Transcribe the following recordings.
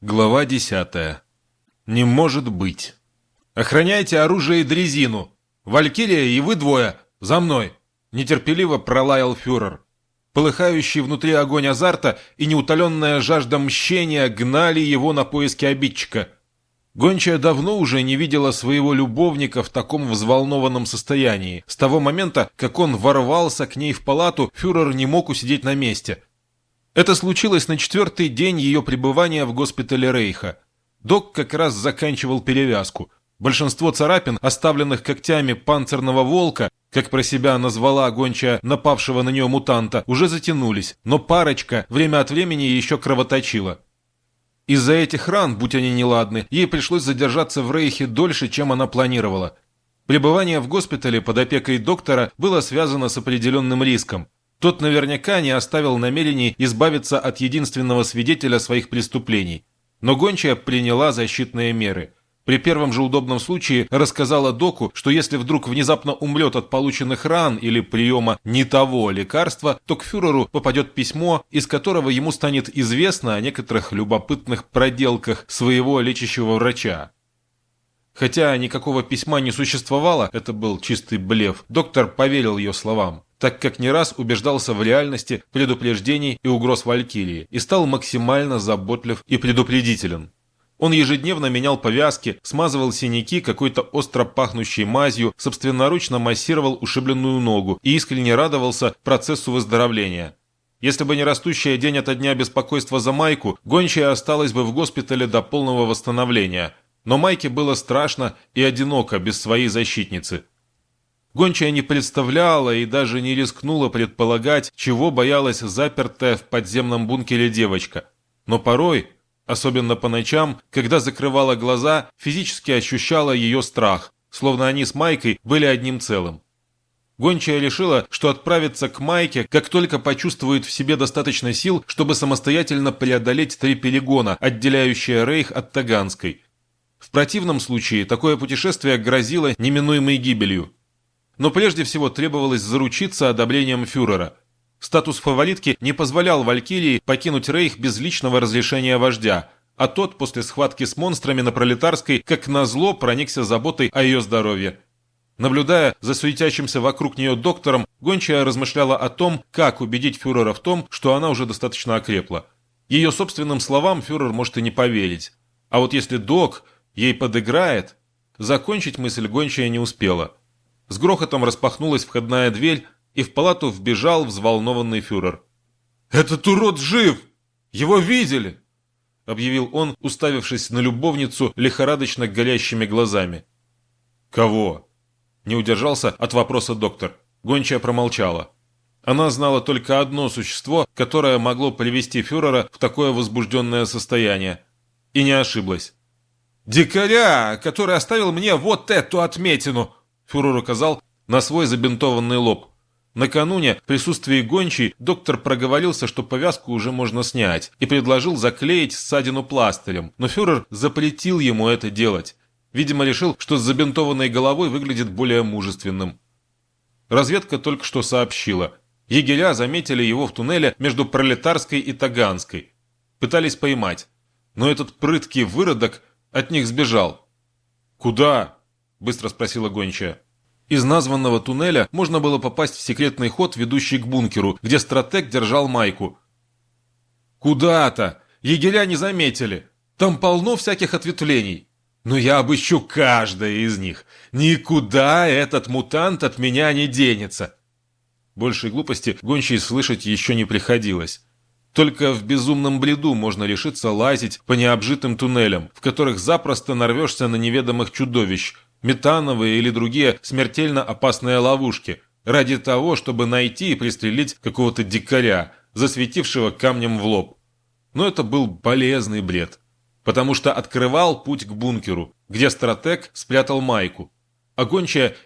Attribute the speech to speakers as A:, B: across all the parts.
A: Глава десятая. Не может быть. «Охраняйте оружие и дрезину! Валькирия и вы двое! За мной!» Нетерпеливо пролаял фюрер. Полыхающий внутри огонь азарта и неутоленная жажда мщения гнали его на поиски обидчика. Гончая давно уже не видела своего любовника в таком взволнованном состоянии. С того момента, как он ворвался к ней в палату, фюрер не мог усидеть на месте – это случилось на четвертый день ее пребывания в госпитале Рейха. Док как раз заканчивал перевязку. Большинство царапин, оставленных когтями панцирного волка, как про себя назвала гончая напавшего на нее мутанта, уже затянулись, но парочка время от времени еще кровоточила. Из-за этих ран, будь они неладны, ей пришлось задержаться в Рейхе дольше, чем она планировала. Пребывание в госпитале под опекой доктора было связано с определенным риском – тот наверняка не оставил намерений избавиться от единственного свидетеля своих преступлений. Но гончая приняла защитные меры. При первом же удобном случае рассказала доку, что если вдруг внезапно умрет от полученных ран или приема не того лекарства, то к фюреру попадет письмо, из которого ему станет известно о некоторых любопытных проделках своего лечащего врача. Хотя никакого письма не существовало, это был чистый блеф, доктор поверил ее словам так как не раз убеждался в реальности предупреждений и угроз Валькирии и стал максимально заботлив и предупредителен. Он ежедневно менял повязки, смазывал синяки какой-то остро пахнущей мазью, собственноручно массировал ушибленную ногу и искренне радовался процессу выздоровления. Если бы не растущее день ото дня беспокойство за Майку, гончая осталась бы в госпитале до полного восстановления. Но Майке было страшно и одиноко без своей защитницы. Гончая не представляла и даже не рискнула предполагать, чего боялась запертая в подземном бункере девочка. Но порой, особенно по ночам, когда закрывала глаза, физически ощущала ее страх, словно они с Майкой были одним целым. Гончая решила, что отправится к Майке, как только почувствует в себе достаточно сил, чтобы самостоятельно преодолеть три перегона, отделяющие Рейх от Таганской. В противном случае такое путешествие грозило неминуемой гибелью. Но прежде всего требовалось заручиться одобрением фюрера. Статус фаворитки не позволял Валькирии покинуть Рейх без личного разрешения вождя, а тот после схватки с монстрами на Пролетарской как назло проникся заботой о ее здоровье. Наблюдая за суетящимся вокруг нее доктором, Гончая размышляла о том, как убедить фюрера в том, что она уже достаточно окрепла. Ее собственным словам фюрер может и не поверить. А вот если док ей подыграет... Закончить мысль Гончая не успела. С грохотом распахнулась входная дверь, и в палату вбежал взволнованный фюрер. «Этот урод жив! Его видели!» — объявил он, уставившись на любовницу лихорадочно горящими глазами. «Кого?» — не удержался от вопроса доктор. Гончая промолчала. Она знала только одно существо, которое могло привести фюрера в такое возбужденное состояние. И не ошиблась. «Дикаря, который оставил мне вот эту отметину!» Фюрер указал на свой забинтованный лоб. Накануне в присутствии гончей доктор проговорился, что повязку уже можно снять, и предложил заклеить ссадину пластырем, но фюрер запретил ему это делать. Видимо, решил, что с забинтованной головой выглядит более мужественным. Разведка только что сообщила. Егеря заметили его в туннеле между Пролетарской и Таганской. Пытались поймать. Но этот прыткий выродок от них сбежал. «Куда?» – быстро спросила гончая. Из названного туннеля можно было попасть в секретный ход, ведущий к бункеру, где стратег держал майку. «Куда-то! Егеря не заметили! Там полно всяких ответвлений! Но я обыщу каждое из них! Никуда этот мутант от меня не денется!» Большей глупости гончей слышать еще не приходилось. Только в безумном бреду можно решиться лазить по необжитым туннелям, в которых запросто нарвешься на неведомых чудовищ – метановые или другие смертельно опасные ловушки, ради того, чтобы найти и пристрелить какого-то дикаря, засветившего камнем в лоб. Но это был полезный бред, потому что открывал путь к бункеру, где стратег спрятал майку. А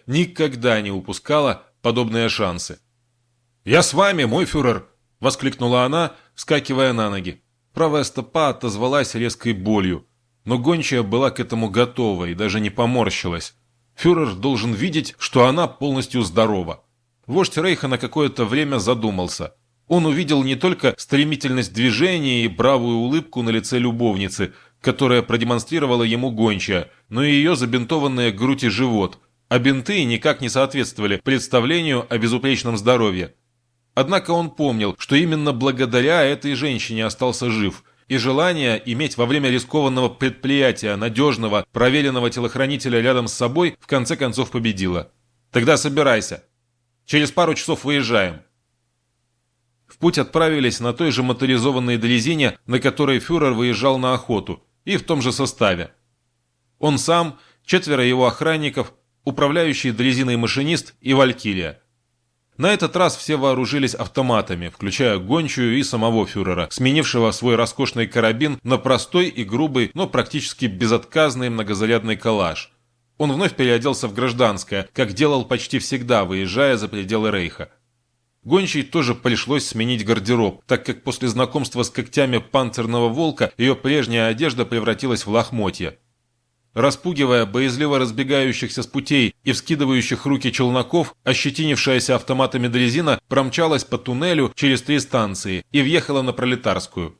A: никогда не упускала подобные шансы. «Я с вами, мой фюрер!» – воскликнула она, вскакивая на ноги. Правая стопа отозвалась резкой болью – но гончая была к этому готова и даже не поморщилась. Фюрер должен видеть, что она полностью здорова. Вождь Рейха на какое-то время задумался. Он увидел не только стремительность движения и бравую улыбку на лице любовницы, которая продемонстрировала ему гончая, но и ее забинтованные грудь и живот, а бинты никак не соответствовали представлению о безупречном здоровье. Однако он помнил, что именно благодаря этой женщине остался жив, и желание иметь во время рискованного предприятия надежного, проверенного телохранителя рядом с собой в конце концов победило. «Тогда собирайся. Через пару часов выезжаем». В путь отправились на той же моторизованной дрезине, на которой фюрер выезжал на охоту, и в том же составе. Он сам, четверо его охранников, управляющий дрезиной машинист и Валькирия. На этот раз все вооружились автоматами, включая гончую и самого фюрера, сменившего свой роскошный карабин на простой и грубый, но практически безотказный многозарядный калаш. Он вновь переоделся в гражданское, как делал почти всегда, выезжая за пределы Рейха. Гончей тоже пришлось сменить гардероб, так как после знакомства с когтями панцирного волка ее прежняя одежда превратилась в лохмотья. Распугивая боязливо разбегающихся с путей и вскидывающих руки челноков, ощетинившаяся автоматами дрезина промчалась по туннелю через три станции и въехала на Пролетарскую.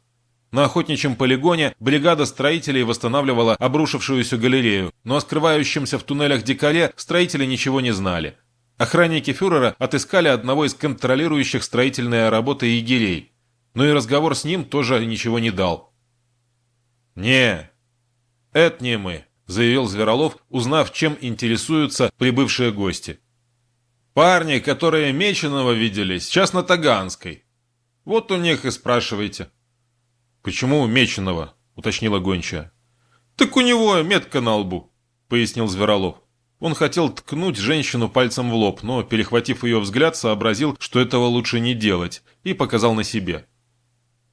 A: На охотничьем полигоне бригада строителей восстанавливала обрушившуюся галерею, но о скрывающемся в туннелях дикаре строители ничего не знали. Охранники фюрера отыскали одного из контролирующих строительные работы егерей, но и разговор с ним тоже ничего не дал. «Не, это не мы», заявил Зверолов, узнав, чем интересуются прибывшие гости. «Парни, которые Меченого видели, сейчас на Таганской. Вот у них и спрашивайте». «Почему Меченого?» – уточнила гончая. «Так у него метка на лбу», – пояснил Зверолов. Он хотел ткнуть женщину пальцем в лоб, но, перехватив ее взгляд, сообразил, что этого лучше не делать, и показал на себе.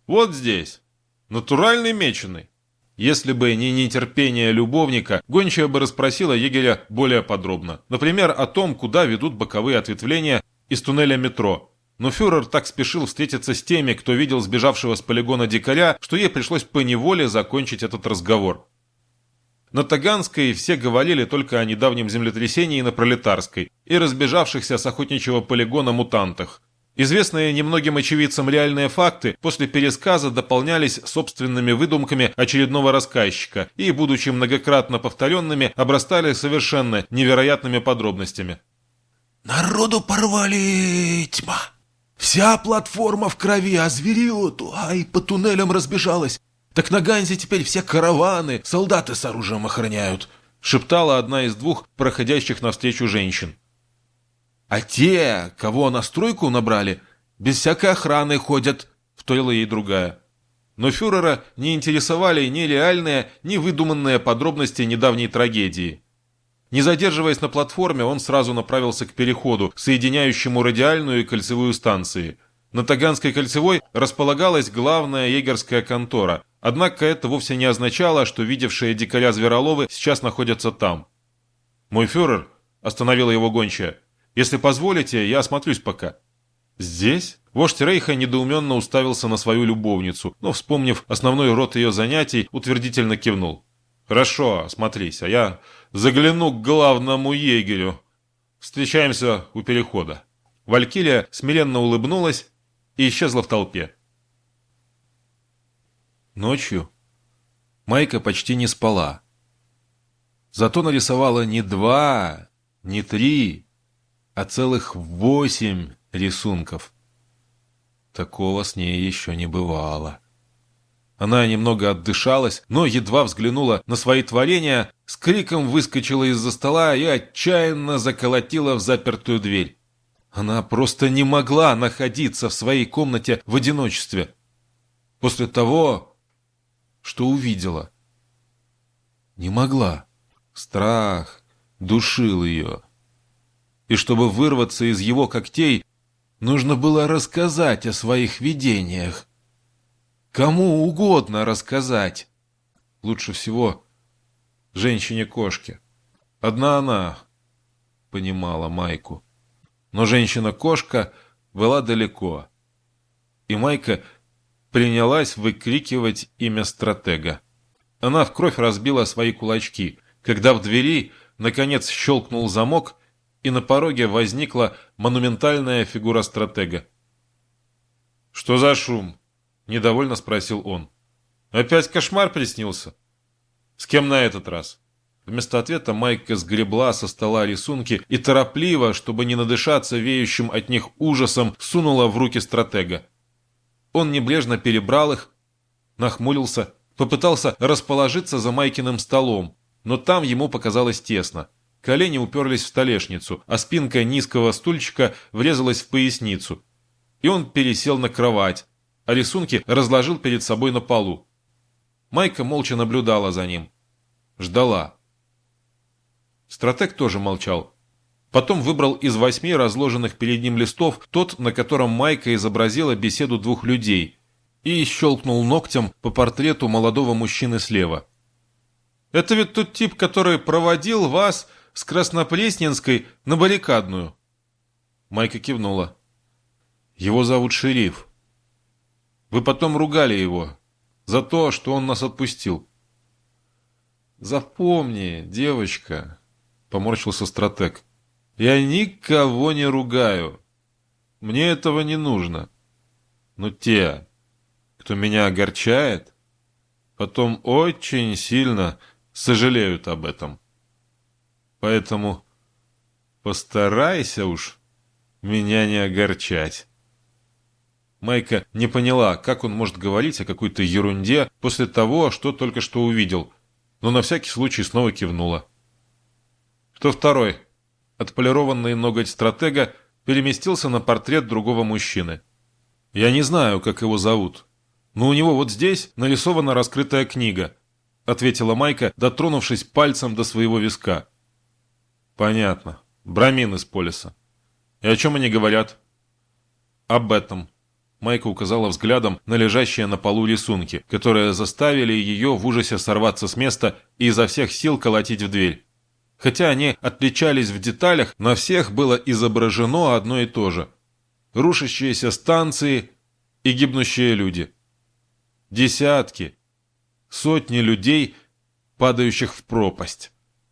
A: «Вот здесь. Натуральный меченый. Если бы не нетерпение любовника, гончая бы расспросила егеря более подробно. Например, о том, куда ведут боковые ответвления из туннеля метро. Но фюрер так спешил встретиться с теми, кто видел сбежавшего с полигона дикаря, что ей пришлось поневоле закончить этот разговор. На Таганской все говорили только о недавнем землетрясении на Пролетарской и разбежавшихся с охотничьего полигона мутантах. Известные немногим очевидцам реальные факты после пересказа дополнялись собственными выдумками очередного рассказчика и, будучи многократно повторенными, обрастали совершенно невероятными подробностями.
B: «Народу порвали тьма. Вся платформа в крови, а звериоту, ай, по туннелям разбежалась. Так на Ганзе теперь все караваны, солдаты с оружием охраняют»,
A: шептала одна из двух проходящих навстречу женщин.
B: А те, кого на стройку набрали, без всякой охраны ходят, вторила ей другая.
A: Но фюрера не интересовали ни реальные, ни выдуманные подробности недавней трагедии. Не задерживаясь на платформе, он сразу направился к переходу, соединяющему радиальную и кольцевую станции. На Таганской кольцевой располагалась главная егерская контора, однако это вовсе не означало, что видевшие дикаря Звероловы сейчас находятся там. «Мой фюрер», — остановила его гончая, — если позволите, я осмотрюсь пока». «Здесь?» Вождь Рейха недоуменно уставился на свою любовницу, но, вспомнив основной род ее занятий, утвердительно кивнул. «Хорошо, осмотрись, а я загляну к главному егерю. Встречаемся у перехода». Валькирия смиренно улыбнулась и исчезла в толпе. Ночью Майка почти не спала. Зато нарисовала не два, не три, а целых восемь рисунков. Такого с ней еще не бывало. Она немного отдышалась, но едва взглянула на свои творения, с криком выскочила из-за стола и отчаянно заколотила в запертую дверь. Она просто не могла находиться в своей комнате в одиночестве. После того, что увидела. Не могла. Страх душил ее и чтобы вырваться из его когтей, нужно было рассказать о своих видениях. Кому угодно рассказать. Лучше всего женщине-кошке. Одна она понимала Майку. Но женщина-кошка была далеко. И Майка принялась выкрикивать имя стратега. Она в кровь разбила свои кулачки, когда в двери, наконец, щелкнул замок, и на пороге возникла монументальная фигура стратега. «Что за шум?» – недовольно спросил он. «Опять кошмар приснился?» «С кем на этот раз?» Вместо ответа Майка сгребла со стола рисунки и торопливо, чтобы не надышаться веющим от них ужасом, сунула в руки стратега. Он небрежно перебрал их, нахмурился, попытался расположиться за Майкиным столом, но там ему показалось тесно. Колени уперлись в столешницу, а спинка низкого стульчика врезалась в поясницу. И он пересел на кровать, а рисунки разложил перед собой на полу. Майка молча наблюдала за ним. Ждала. Стратег тоже молчал. Потом выбрал из восьми разложенных перед ним листов тот, на котором Майка изобразила беседу двух людей, и щелкнул ногтем по портрету молодого мужчины слева. «Это ведь тот тип, который проводил вас с Краснопресненской на баррикадную?» Майка кивнула. «Его зовут Шериф. Вы потом ругали его за то, что он нас отпустил». «Запомни, девочка», — поморщился стратег, — я никого не ругаю. Мне этого не нужно. Но те, кто меня огорчает, потом очень сильно сожалеют об этом. Поэтому постарайся уж меня не огорчать. Майка не поняла, как он может говорить о какой-то ерунде после того, что только что увидел, но на всякий случай снова кивнула. «Кто второй?» отполированный ноготь стратега переместился на портрет другого мужчины. «Я не знаю, как его зовут, но у него вот здесь нарисована раскрытая книга», ответила Майка, дотронувшись пальцем до своего виска. «Понятно. Брамин из полиса. И о чем они говорят?» «Об этом», Майка указала взглядом на лежащие на полу рисунки, которые заставили ее в ужасе сорваться с места и изо всех сил колотить в дверь. Хотя они отличались в деталях, на всех было изображено одно и то же. Рушащиеся станции и гибнущие люди. Десятки, сотни людей, падающих в пропасть,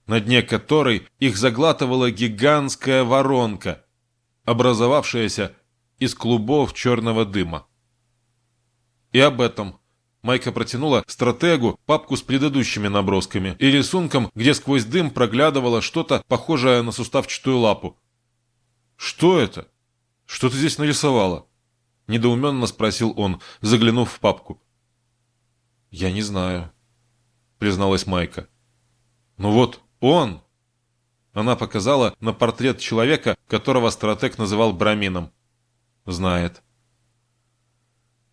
A: на дне которой их заглатывала гигантская воронка, образовавшаяся из клубов черного дыма. И об этом Майка протянула стратегу папку с предыдущими набросками и рисунком, где сквозь дым проглядывало что-то похожее на суставчатую лапу. «Что это? Что ты здесь нарисовала?» Недоуменно спросил он, заглянув в папку. «Я не знаю», — призналась Майка. «Ну вот он!» Она показала на портрет человека, которого стратег называл Брамином. «Знает».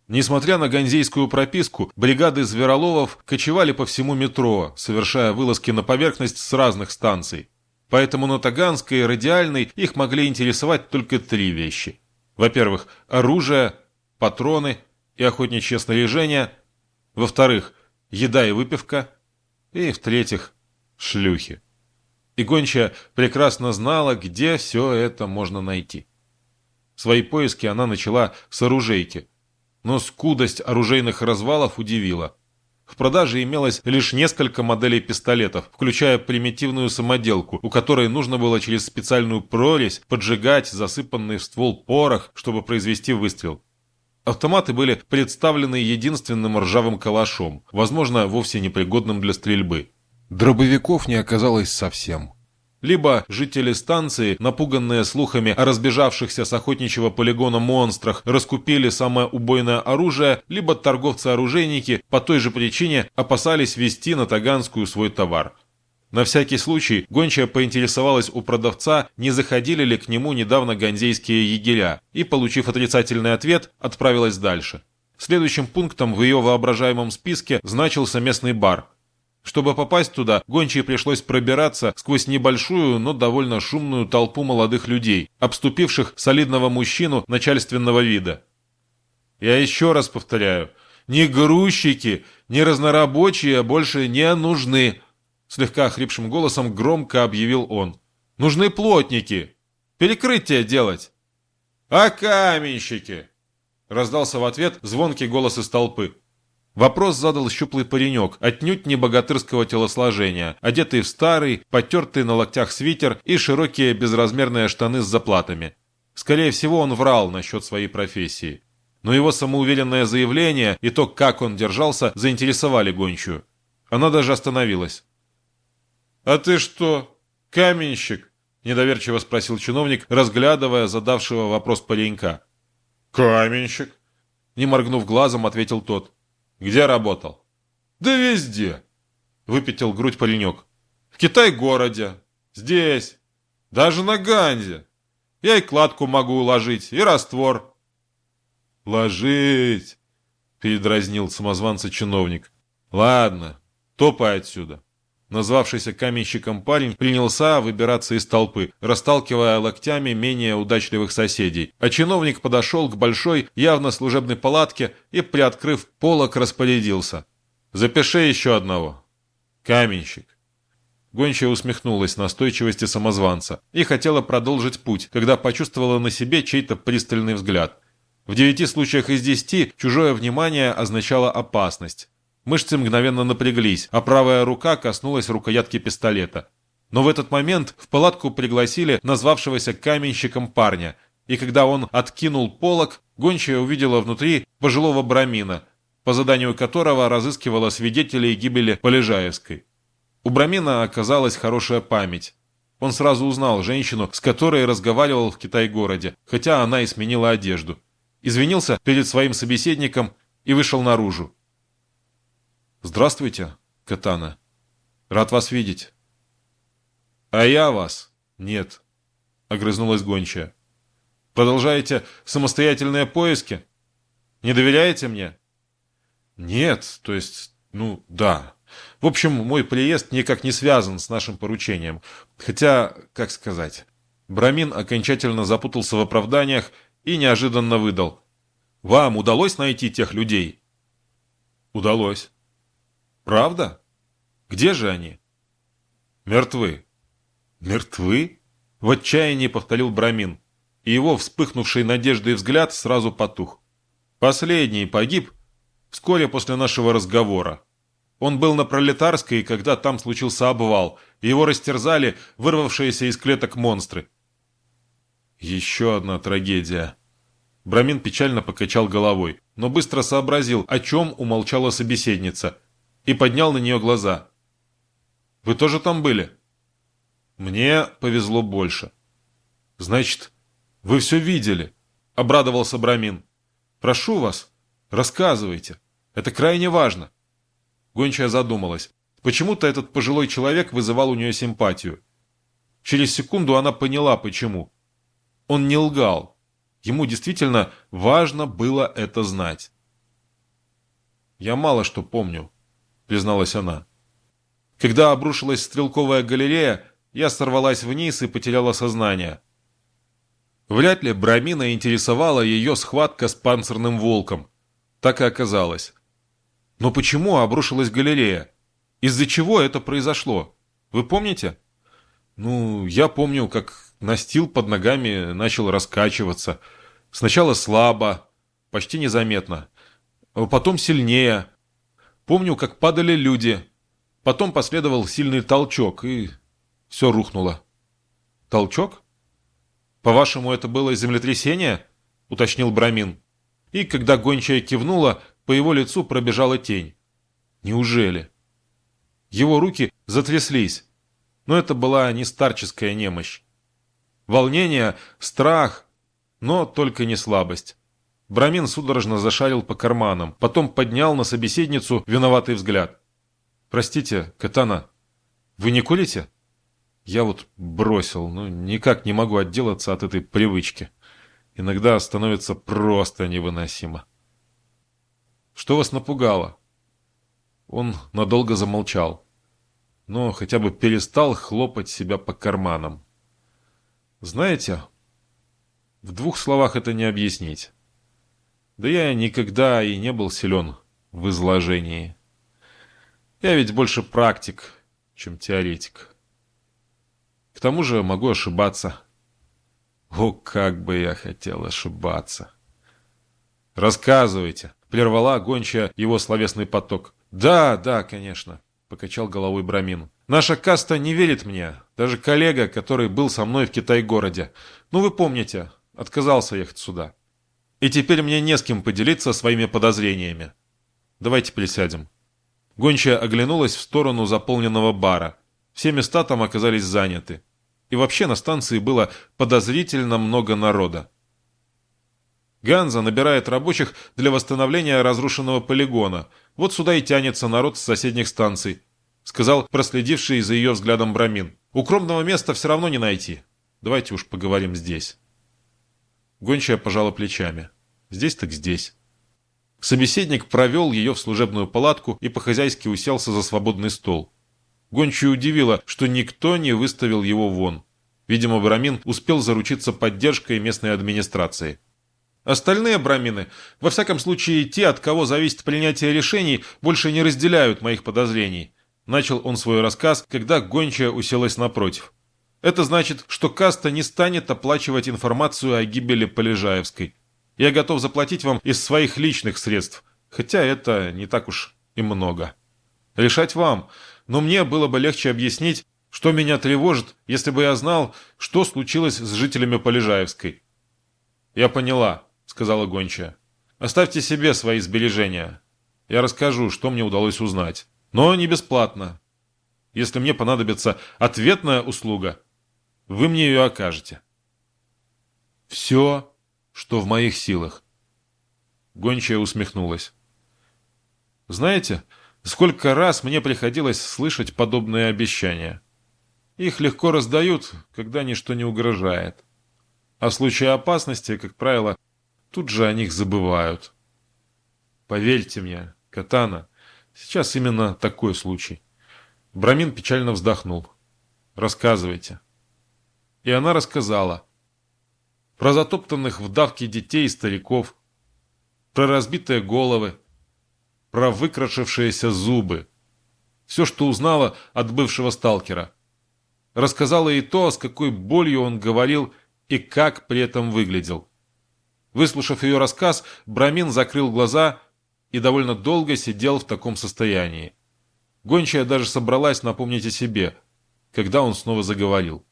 A: Несмотря на ганзейскую прописку, бригады звероловов кочевали по всему метро, совершая вылазки на поверхность с разных станций. Поэтому на Таганской и Радиальной их могли интересовать только три вещи. Во-первых, оружие, патроны и охотничье снаряжение. Во-вторых, еда и выпивка. И, в-третьих, шлюхи. И гончая прекрасно знала, где все это можно найти. Свои поиски она начала с оружейки – но скудость оружейных развалов удивила. В продаже имелось лишь несколько моделей пистолетов, включая примитивную самоделку, у которой нужно было через специальную прорезь поджигать засыпанный в ствол порох, чтобы произвести выстрел. Автоматы были представлены единственным ржавым калашом, возможно, вовсе непригодным для стрельбы. Дробовиков не оказалось совсем. Либо жители станции, напуганные слухами о разбежавшихся с охотничьего полигона монстрах, раскупили самое убойное оружие, либо торговцы-оружейники по той же причине опасались вести на Таганскую свой товар. На всякий случай гончая поинтересовалась у продавца, не заходили ли к нему недавно ганзейские егеря, и, получив отрицательный ответ, отправилась дальше. Следующим пунктом в ее воображаемом списке значился местный бар – чтобы попасть туда, гончей пришлось пробираться сквозь небольшую, но довольно шумную толпу молодых людей, обступивших солидного мужчину начальственного вида. Я еще раз повторяю, ни грузчики, ни разнорабочие больше не нужны, слегка хрипшим голосом громко объявил он. Нужны плотники. Перекрытие делать. А каменщики? Раздался в ответ звонкий голос из толпы. Вопрос задал щуплый паренек, отнюдь не богатырского телосложения, одетый в старый, потертый на локтях свитер и широкие безразмерные штаны с заплатами. Скорее всего, он врал насчет своей профессии. Но его самоуверенное заявление и то, как он держался, заинтересовали гончую. Она даже остановилась. «А ты что, каменщик?» – недоверчиво спросил чиновник, разглядывая задавшего вопрос паренька. «Каменщик?» – не моргнув глазом, ответил тот. «Где работал?» «Да везде!» – выпятил грудь паренек. «В Китай-городе, здесь, даже на Ганзе. Я и кладку могу уложить, и раствор». «Ложить!» – передразнил самозванца чиновник. «Ладно, топай отсюда». Назвавшийся каменщиком парень принялся выбираться из толпы, расталкивая локтями менее удачливых соседей. А чиновник подошел к большой, явно служебной палатке и, приоткрыв полок, распорядился. «Запиши еще одного. Каменщик». Гончая усмехнулась настойчивости самозванца и хотела продолжить путь, когда почувствовала на себе чей-то пристальный взгляд. В девяти случаях из десяти чужое внимание означало опасность. Мышцы мгновенно напряглись, а правая рука коснулась рукоятки пистолета. Но в этот момент в палатку пригласили назвавшегося каменщиком парня, и когда он откинул полог, гончая увидела внутри пожилого брамина, по заданию которого разыскивала свидетелей гибели Полежаевской. У брамина оказалась хорошая память. Он сразу узнал женщину, с которой разговаривал в Китай-городе, хотя она и сменила одежду. Извинился перед своим собеседником и вышел наружу. «Здравствуйте, Катана. Рад вас видеть». «А я вас? Нет», — огрызнулась гончая. «Продолжаете самостоятельные поиски? Не доверяете мне?» «Нет, то есть, ну, да. В общем, мой приезд никак не связан с нашим поручением. Хотя, как сказать...» Брамин окончательно запутался в оправданиях и неожиданно выдал. «Вам удалось найти тех людей?» «Удалось». Правда? Где же они? Мертвы. Мертвы? В отчаянии повторил Брамин, и его вспыхнувший надеждой взгляд сразу потух. Последний погиб вскоре после нашего разговора. Он был на Пролетарской, когда там случился обвал, и его растерзали вырвавшиеся из клеток монстры. Еще одна трагедия. Брамин печально покачал головой, но быстро сообразил, о чем умолчала собеседница – и поднял на нее глаза. «Вы тоже там были?» «Мне повезло больше». «Значит, вы все видели?» — обрадовался Брамин. «Прошу вас, рассказывайте. Это крайне важно». Гончая задумалась. Почему-то этот пожилой человек вызывал у нее симпатию. Через секунду она поняла, почему. Он не лгал. Ему действительно важно было это знать. «Я мало что помню», — призналась она. Когда обрушилась стрелковая галерея, я сорвалась вниз и потеряла сознание. Вряд ли Брамина интересовала ее схватка с панцирным волком. Так и оказалось. Но почему обрушилась галерея? Из-за чего это произошло? Вы помните? Ну, я помню, как настил под ногами начал раскачиваться. Сначала слабо, почти незаметно. Потом сильнее, Помню, как падали люди. Потом последовал сильный толчок, и все рухнуло. Толчок? По-вашему, это было землетрясение? Уточнил Брамин. И когда гончая кивнула, по его лицу пробежала тень. Неужели? Его руки затряслись, но это была не старческая немощь. Волнение, страх, но только не слабость. Брамин судорожно зашарил по карманам, потом поднял на собеседницу виноватый взгляд. «Простите, Катана, вы не курите?» «Я вот бросил, но никак не могу отделаться от этой привычки. Иногда становится просто невыносимо». «Что вас напугало?» Он надолго замолчал, но хотя бы перестал хлопать себя по карманам. «Знаете, в двух словах это не объяснить». Да я никогда и не был силен в изложении. Я ведь больше практик, чем теоретик. К тому же могу ошибаться. О, как бы я хотел ошибаться. «Рассказывайте», — прервала гончая его словесный поток. «Да, да, конечно», — покачал головой Брамин. «Наша каста не верит мне. Даже коллега, который был со мной в Китай-городе. Ну, вы помните, отказался ехать сюда. И теперь мне не с кем поделиться своими подозрениями. Давайте присядем. Гончая оглянулась в сторону заполненного бара. Все места там оказались заняты. И вообще на станции было подозрительно много народа. Ганза набирает рабочих для восстановления разрушенного полигона. Вот сюда и тянется народ с соседних станций, сказал проследивший за ее взглядом Брамин. Укромного места все равно не найти. Давайте уж поговорим здесь. Гончая пожала плечами. Здесь так здесь. Собеседник провел ее в служебную палатку и по-хозяйски уселся за свободный стол. Гончую удивило, что никто не выставил его вон. Видимо, Брамин успел заручиться поддержкой местной администрации. Остальные брамины, во всяком случае те, от кого зависит принятие решений, больше не разделяют моих подозрений. Начал он свой рассказ, когда гончая уселась напротив. Это значит, что каста не станет оплачивать информацию о гибели Полежаевской. Я готов заплатить вам из своих личных средств, хотя это не так уж и много. Решать вам, но мне было бы легче объяснить, что меня тревожит, если бы я знал, что случилось с жителями Полежаевской. «Я поняла», — сказала гончая. «Оставьте себе свои сбережения. Я расскажу, что мне удалось узнать. Но не бесплатно. Если мне понадобится ответная услуга, вы мне ее окажете». «Все что в моих силах. Гончая усмехнулась. Знаете, сколько раз мне приходилось слышать подобные обещания. Их легко раздают, когда ничто не угрожает. А в случае опасности, как правило, тут же о них забывают. Поверьте мне, Катана, сейчас именно такой случай. Брамин печально вздохнул. Рассказывайте. И она рассказала про затоптанных в давке детей и стариков, про разбитые головы, про выкрашившиеся зубы. Все, что узнала от бывшего сталкера. Рассказала и то, с какой болью он говорил и как при этом выглядел. Выслушав ее рассказ, Брамин закрыл глаза и довольно долго сидел в таком состоянии. Гончая даже собралась напомнить о себе, когда он снова заговорил.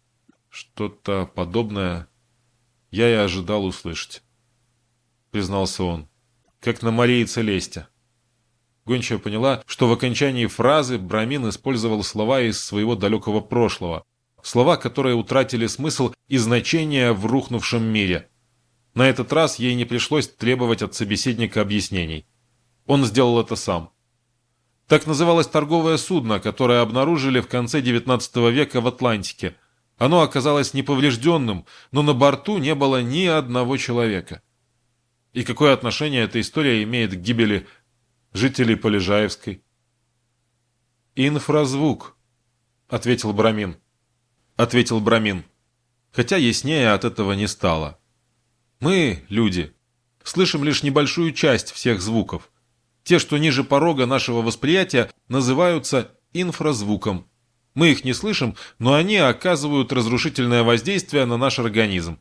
A: Что-то подобное я и ожидал услышать. Признался он. Как на Марии Целесте. Гончая поняла, что в окончании фразы Брамин использовал слова из своего далекого прошлого. Слова, которые утратили смысл и значение в рухнувшем мире. На этот раз ей не пришлось требовать от собеседника объяснений. Он сделал это сам. Так называлось торговое судно, которое обнаружили в конце XIX века в Атлантике – оно оказалось неповрежденным, но на борту не было ни одного человека. И какое отношение эта история имеет к гибели жителей Полежаевской? «Инфразвук», — ответил Брамин. Ответил Брамин. Хотя яснее от этого не стало. Мы, люди, слышим лишь небольшую часть всех звуков. Те, что ниже порога нашего восприятия, называются инфразвуком. Мы их не слышим, но они оказывают разрушительное воздействие на наш организм.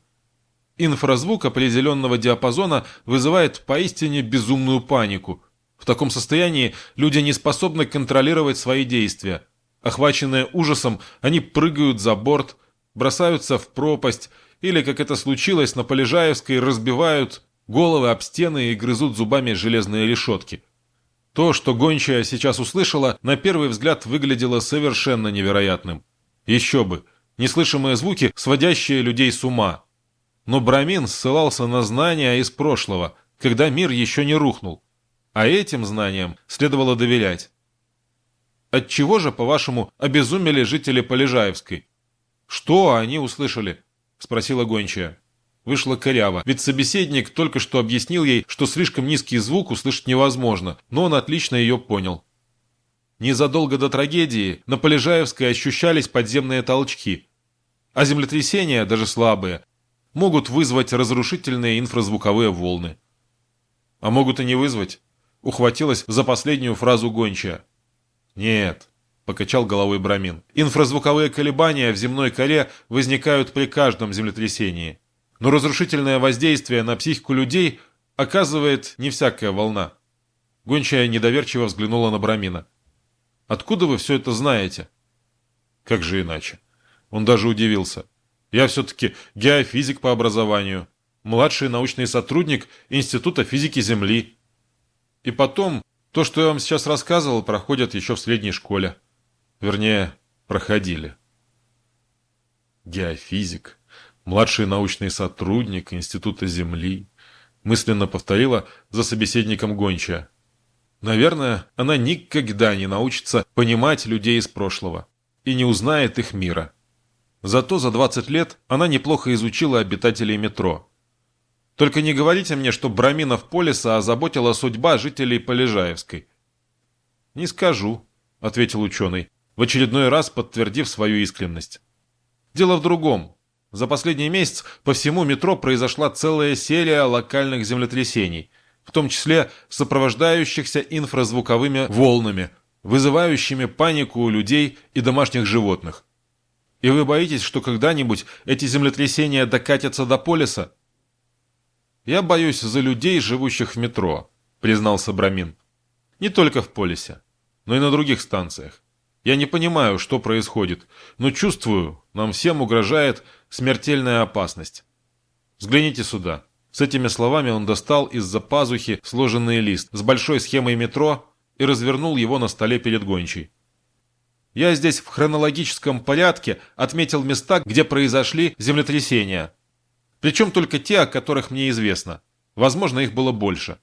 A: Инфразвук определенного диапазона вызывает поистине безумную панику. В таком состоянии люди не способны контролировать свои действия. Охваченные ужасом, они прыгают за борт, бросаются в пропасть или, как это случилось на Полежаевской, разбивают головы об стены и грызут зубами железные решетки. То, что гончая сейчас услышала, на первый взгляд выглядело совершенно невероятным. Еще бы, неслышимые звуки, сводящие людей с ума. Но Брамин ссылался на знания из прошлого, когда мир еще не рухнул. А этим знаниям следовало доверять. Отчего же, по-вашему, обезумели жители Полежаевской? Что они услышали? Спросила гончая. Вышла коряво, ведь собеседник только что объяснил ей, что слишком низкий звук услышать невозможно, но он отлично ее понял. Незадолго до трагедии на Полежаевской ощущались подземные толчки, а землетрясения, даже слабые, могут вызвать разрушительные инфразвуковые волны. А могут и не вызвать. Ухватилась за последнюю фразу гончая. Нет, покачал головой Брамин. Инфразвуковые колебания в земной коре возникают при каждом землетрясении. Но разрушительное воздействие на психику людей оказывает не всякая волна. Гончая недоверчиво взглянула на Брамина. «Откуда вы все это знаете?» «Как же иначе?» Он даже удивился. «Я все-таки геофизик по образованию. младший научный сотрудник Института физики Земли. И потом, то, что я вам сейчас рассказывал, проходят еще в средней школе. Вернее, проходили. Геофизик, младший научный сотрудник Института Земли, мысленно повторила за собеседником гончая. Наверное, она никогда не научится понимать людей из прошлого и не узнает их мира. Зато за 20 лет она неплохо изучила обитателей метро. Только не говорите мне, что Браминов Полиса озаботила судьба жителей Полежаевской. «Не скажу», — ответил ученый, в очередной раз подтвердив свою искренность. «Дело в другом. За последний месяц по всему метро произошла целая серия локальных землетрясений, в том числе сопровождающихся инфразвуковыми волнами, вызывающими панику у людей и домашних животных. И вы боитесь, что когда-нибудь эти землетрясения докатятся до полиса? «Я боюсь за людей, живущих в метро», — признался Брамин. «Не только в полисе, но и на других станциях. Я не понимаю, что происходит, но чувствую, нам всем угрожает смертельная опасность. Взгляните сюда». С этими словами он достал из-за пазухи сложенный лист с большой схемой метро и развернул его на столе перед гончей. Я здесь в хронологическом порядке отметил места, где произошли землетрясения. Причем только те, о которых мне известно. Возможно, их было больше.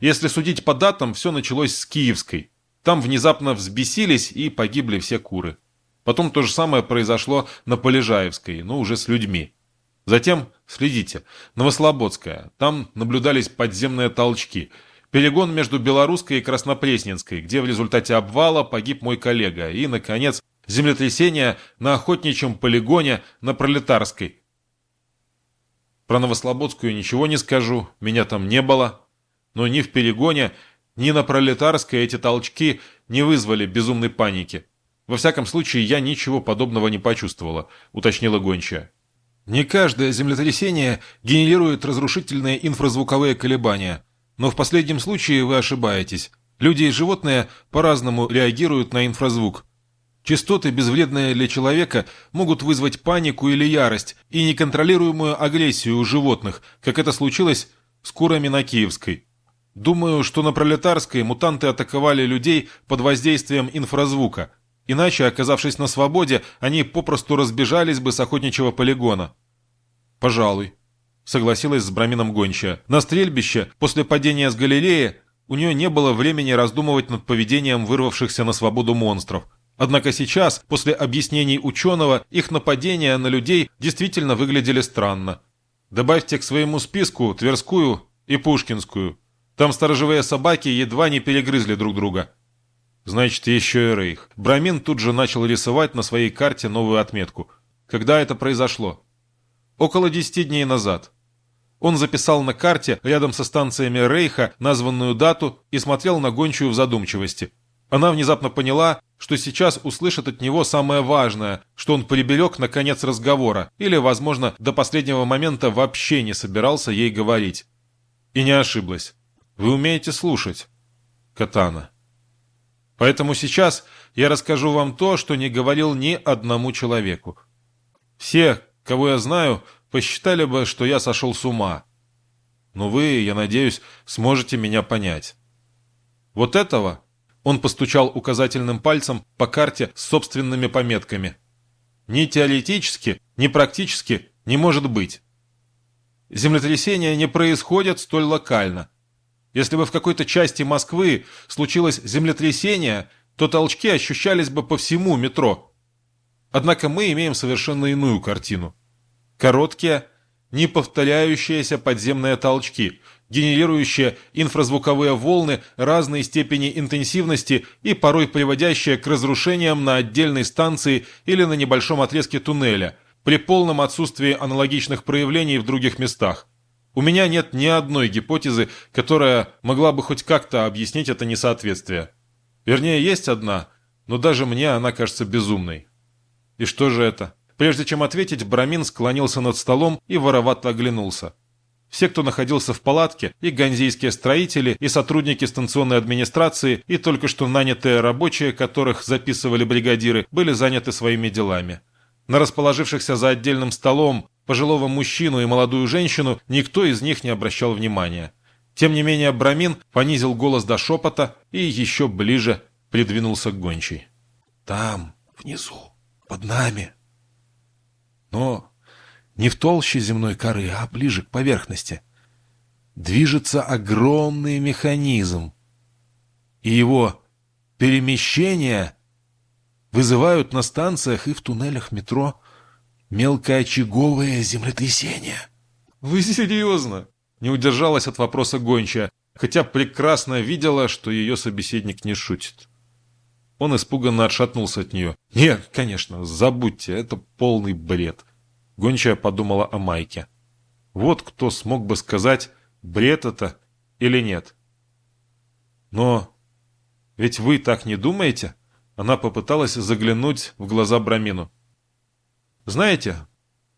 A: Если судить по датам, все началось с Киевской. Там внезапно взбесились и погибли все куры. Потом то же самое произошло на Полежаевской, но уже с людьми. Затем, следите, Новослободская. Там наблюдались подземные толчки – перегон между Белорусской и Краснопресненской, где в результате обвала погиб мой коллега, и, наконец, землетрясение на охотничьем полигоне на Пролетарской. Про Новослободскую ничего не скажу, меня там не было, но ни в перегоне, ни на Пролетарской эти толчки не вызвали безумной паники. Во всяком случае, я ничего подобного не почувствовала, уточнила гончая. Не каждое землетрясение генерирует разрушительные инфразвуковые колебания. Но в последнем случае вы ошибаетесь. Люди и животные по-разному реагируют на инфразвук. Частоты, безвредные для человека, могут вызвать панику или ярость и неконтролируемую агрессию у животных, как это случилось с курами на Киевской. Думаю, что на Пролетарской мутанты атаковали людей под воздействием инфразвука. Иначе, оказавшись на свободе, они попросту разбежались бы с охотничьего полигона. Пожалуй согласилась с Брамином Гонча. На стрельбище, после падения с галереи, у нее не было времени раздумывать над поведением вырвавшихся на свободу монстров. Однако сейчас, после объяснений ученого, их нападения на людей действительно выглядели странно. Добавьте к своему списку Тверскую и Пушкинскую. Там сторожевые собаки едва не перегрызли друг друга. Значит, еще и Рейх. Брамин тут же начал рисовать на своей карте новую отметку. Когда это произошло? Около десяти дней назад. Он записал на карте рядом со станциями Рейха названную дату и смотрел на гончую в задумчивости. Она внезапно поняла, что сейчас услышит от него самое важное, что он приберег на конец разговора, или, возможно, до последнего момента вообще не собирался ей говорить. И не ошиблась. Вы умеете слушать, Катана. Поэтому сейчас я расскажу вам то, что не говорил ни одному человеку. Все, кого я знаю, посчитали бы, что я сошел с ума. Но вы, я надеюсь, сможете меня понять. Вот этого он постучал указательным пальцем по карте с собственными пометками. Ни теоретически, ни практически не может быть. Землетрясения не происходят столь локально. Если бы в какой-то части Москвы случилось землетрясение, то толчки ощущались бы по всему метро. Однако мы имеем совершенно иную картину. Короткие, не повторяющиеся подземные толчки, генерирующие инфразвуковые волны разной степени интенсивности и порой приводящие к разрушениям на отдельной станции или на небольшом отрезке туннеля, при полном отсутствии аналогичных проявлений в других местах. У меня нет ни одной гипотезы, которая могла бы хоть как-то объяснить это несоответствие. Вернее, есть одна, но даже мне она кажется безумной. И что же это? Прежде чем ответить, Брамин склонился над столом и воровато оглянулся. Все, кто находился в палатке, и ганзейские строители, и сотрудники станционной администрации, и только что нанятые рабочие, которых записывали бригадиры, были заняты своими делами. На расположившихся за отдельным столом пожилого мужчину и молодую женщину, никто из них не обращал внимания. Тем не менее Брамин понизил голос до шепота и еще ближе придвинулся к гончей.
B: «Там, внизу, под нами». Но не в толще земной коры, а ближе к поверхности. Движется огромный механизм, и его перемещение вызывают на станциях и в туннелях метро мелкоочаговое землетрясение.
A: «Вы серьезно?» — не удержалась от вопроса гончая, хотя прекрасно видела, что ее собеседник не шутит. Он испуганно отшатнулся от нее. «Нет, конечно, забудьте, это полный бред». Гончая подумала о Майке. Вот кто смог бы сказать, бред это или нет. Но ведь вы так не думаете? Она попыталась заглянуть в глаза Брамину. Знаете,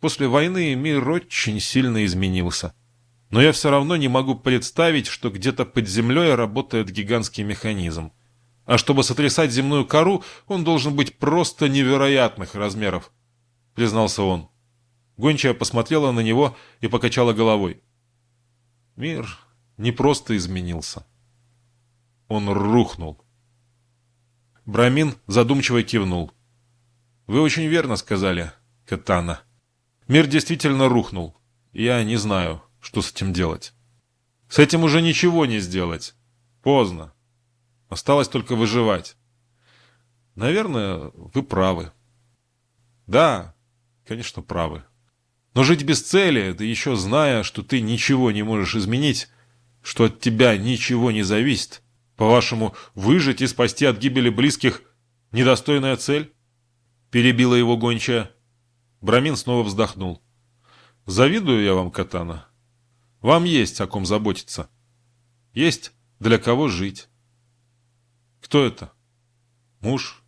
A: после войны мир очень сильно изменился. Но я все равно не могу представить, что где-то под землей работает гигантский механизм. А чтобы сотрясать земную кору, он должен быть просто невероятных размеров, признался он. Гончая посмотрела на него и покачала головой. Мир не просто изменился. Он рухнул. Брамин задумчиво кивнул. «Вы очень верно сказали, Катана. Мир действительно рухнул. Я не знаю, что с этим делать. С этим уже ничего не сделать. Поздно. Осталось только выживать. Наверное, вы правы. Да, конечно, правы. Но жить без цели, да еще зная, что ты ничего не можешь изменить, что от тебя ничего не зависит, по-вашему, выжить и спасти от гибели близких – недостойная цель? Перебила его гончая. Брамин снова вздохнул. Завидую я вам, Катана. Вам есть о ком заботиться. Есть для кого жить. Кто это? Муж?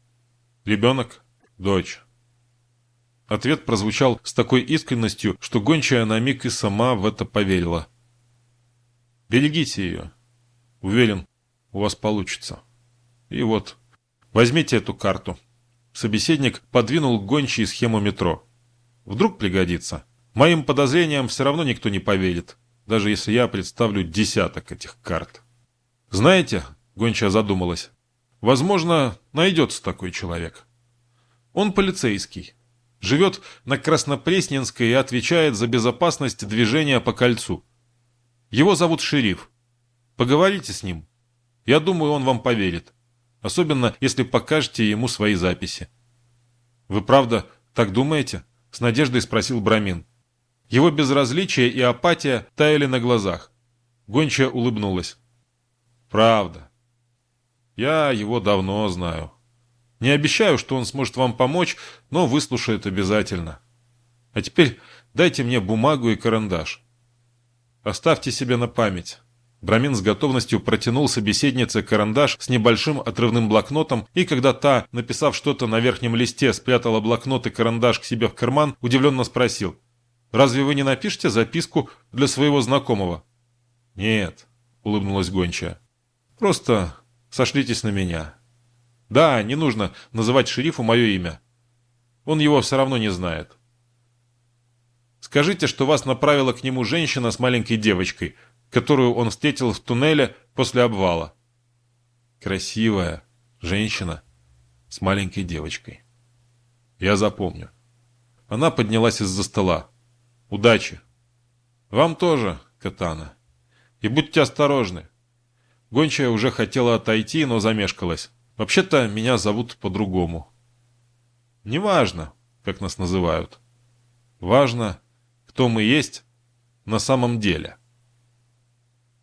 A: Ребенок? Дочь? Ответ прозвучал с такой искренностью, что гончая на миг и сама в это поверила. «Берегите ее. Уверен, у вас получится. И вот, возьмите эту карту». Собеседник подвинул к гончей схему метро. «Вдруг пригодится. Моим подозрениям все равно никто не поверит, даже если я представлю десяток этих карт». «Знаете», — гончая задумалась, Возможно, найдется такой человек. Он полицейский. Живет на Краснопресненской и отвечает за безопасность движения по кольцу. Его зовут Шериф. Поговорите с ним. Я думаю, он вам поверит. Особенно, если покажете ему свои записи. «Вы правда так думаете?» – с надеждой спросил Брамин. Его безразличие и апатия таяли на глазах. Гончая улыбнулась. «Правда. Я его давно знаю. Не обещаю, что он сможет вам помочь, но выслушает обязательно. А теперь дайте мне бумагу и карандаш. Оставьте себе на память. Брамин с готовностью протянул собеседнице карандаш с небольшим отрывным блокнотом, и когда та, написав что-то на верхнем листе, спрятала блокнот и карандаш к себе в карман, удивленно спросил. «Разве вы не напишете записку для своего знакомого?» «Нет», — улыбнулась гончая. «Просто Сошлитесь на меня. Да, не нужно называть шерифу мое имя. Он его все равно не знает. Скажите, что вас направила к нему женщина с маленькой девочкой, которую он встретил в туннеле после обвала. Красивая женщина с маленькой девочкой. Я запомню. Она поднялась из-за стола. Удачи. Вам тоже, Катана. И будьте осторожны. Гончая уже хотела отойти, но замешкалась. Вообще-то меня зовут по-другому. Неважно, как нас называют. Важно, кто мы есть на самом деле.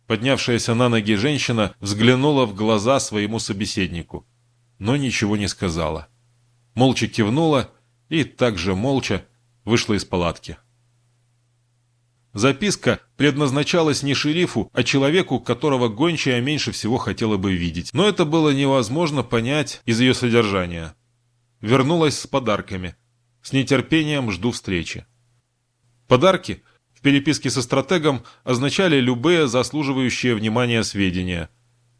A: Поднявшаяся на ноги женщина взглянула в глаза своему собеседнику, но ничего не сказала. Молча кивнула и также молча вышла из палатки. Записка предназначалась не шерифу, а человеку, которого гончая меньше всего хотела бы видеть. Но это было невозможно понять из ее содержания. Вернулась с подарками. С нетерпением жду встречи. Подарки в переписке со стратегом означали любые заслуживающие внимания сведения.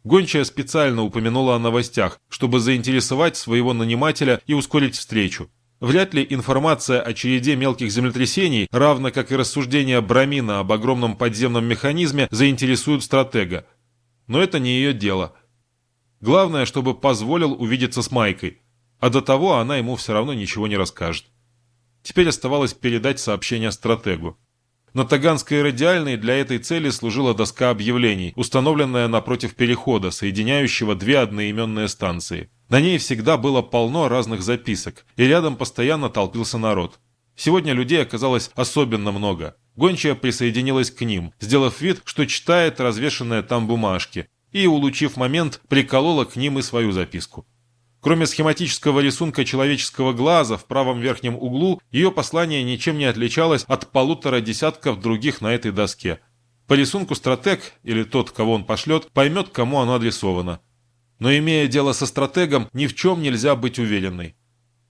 A: Гончая специально упомянула о новостях, чтобы заинтересовать своего нанимателя и ускорить встречу. Вряд ли информация о череде мелких землетрясений, равно как и рассуждения Брамина об огромном подземном механизме, заинтересуют стратега. Но это не ее дело. Главное, чтобы позволил увидеться с Майкой, а до того она ему все равно ничего не расскажет. Теперь оставалось передать сообщение стратегу. На Таганской радиальной для этой цели служила доска объявлений, установленная напротив перехода, соединяющего две одноименные станции. На ней всегда было полно разных записок, и рядом постоянно толпился народ. Сегодня людей оказалось особенно много. Гончая присоединилась к ним, сделав вид, что читает развешанные там бумажки, и, улучив момент, приколола к ним и свою записку. Кроме схематического рисунка человеческого глаза в правом верхнем углу, ее послание ничем не отличалось от полутора десятков других на этой доске. По рисунку стратег, или тот, кого он пошлет, поймет, кому оно адресовано. Но имея дело со стратегом, ни в чем нельзя быть уверенной.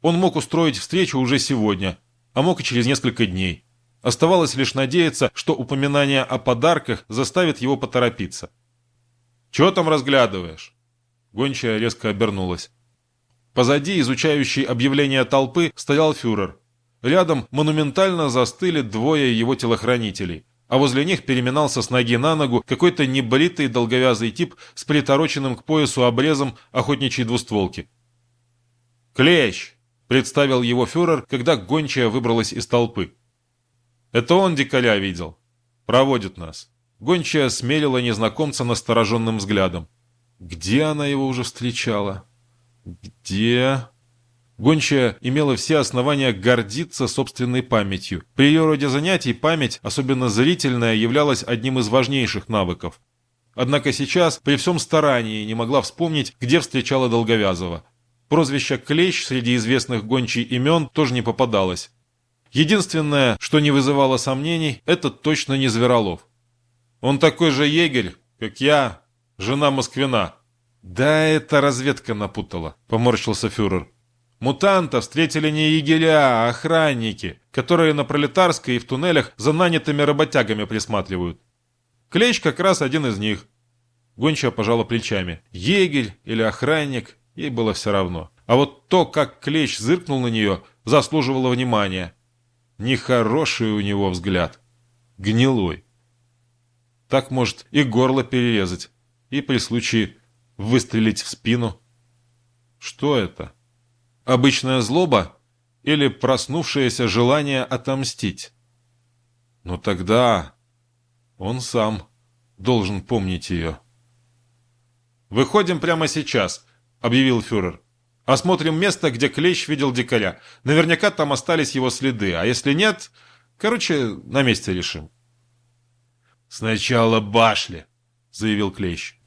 A: Он мог устроить встречу уже сегодня, а мог и через несколько дней. Оставалось лишь надеяться, что упоминание о подарках заставит его поторопиться. «Чего там разглядываешь?» Гончая резко обернулась. Позади изучающей объявления толпы стоял фюрер. Рядом монументально застыли двое его телохранителей, а возле них переминался с ноги на ногу какой-то небритый долговязый тип с притороченным к поясу обрезом охотничьей двустволки. «Клещ!» – представил его фюрер, когда гончая выбралась из толпы. «Это он дикаря видел. Проводит нас». Гончая смерила незнакомца настороженным взглядом. Где она его уже встречала? Где? Гончая имела все основания гордиться собственной памятью. При ее роде занятий память, особенно зрительная, являлась одним из важнейших навыков. Однако сейчас, при всем старании, не могла вспомнить, где встречала Долговязова. Прозвище «Клещ» среди известных гончий имен тоже не попадалось. Единственное, что не вызывало сомнений, это точно не Зверолов. Он такой же егерь, как я, жена Москвина, «Да это разведка напутала», — поморщился фюрер. «Мутанта встретили не егеря, а охранники, которые на Пролетарской и в туннелях за нанятыми работягами присматривают. Клещ как раз один из них». Гончая пожала плечами. Егерь или охранник, ей было все равно. А вот то, как Клещ зыркнул на нее, заслуживало внимания. Нехороший у него взгляд. Гнилой. Так может и горло перерезать, и при случае Выстрелить в спину? Что это? Обычная злоба или проснувшееся желание отомстить? Но тогда он сам должен помнить ее. «Выходим прямо сейчас», — объявил фюрер. «Осмотрим место, где Клещ видел дикаря. Наверняка там остались его следы, а если нет... Короче, на месте решим».
B: «Сначала башли», — заявил Клещ.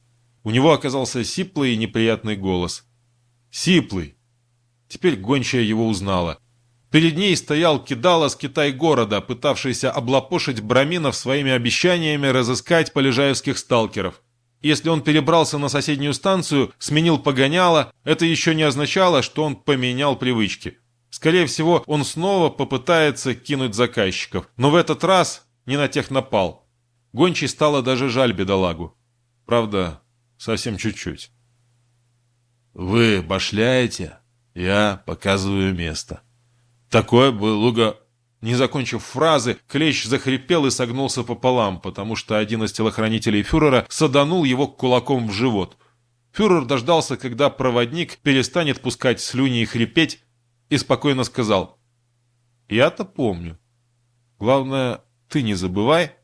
A: У него оказался сиплый и неприятный голос. Сиплый. Теперь гончая его узнала. Перед ней стоял кидала с Китай-города, пытавшийся облапошить Браминов своими обещаниями разыскать полежаевских сталкеров. Если он перебрался на соседнюю станцию, сменил погоняло, это еще не означало, что он поменял привычки. Скорее всего, он снова попытается кинуть заказчиков, но в этот раз не на тех напал. Гончей стало даже жаль бедолагу. Правда, Совсем чуть-чуть.
B: Вы башляете, я показываю место. Такое было.
A: Не закончив фразы, Клещ захрипел и согнулся пополам, потому что один из телохранителей фюрера саданул его кулаком в живот. Фюрер дождался, когда проводник перестанет пускать слюни и хрипеть, и спокойно сказал «Я-то помню. Главное, ты не забывай,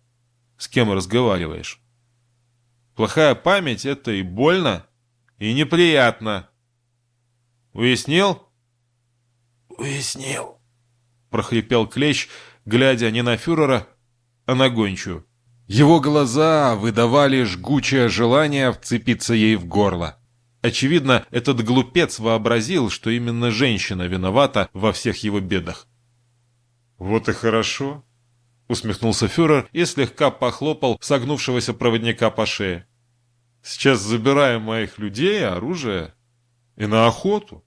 A: с кем разговариваешь». Плохая память — это и больно, и неприятно. Уяснил?
B: Уяснил,
A: прохрипел Клещ, глядя не на фюрера, а на гончую. Его глаза выдавали жгучее желание вцепиться ей в горло. Очевидно, этот глупец вообразил, что именно женщина виновата во всех его бедах. «Вот и хорошо», — усмехнулся фюрер и слегка похлопал согнувшегося проводника по шее. Сейчас забираем моих людей, оружие и на охоту.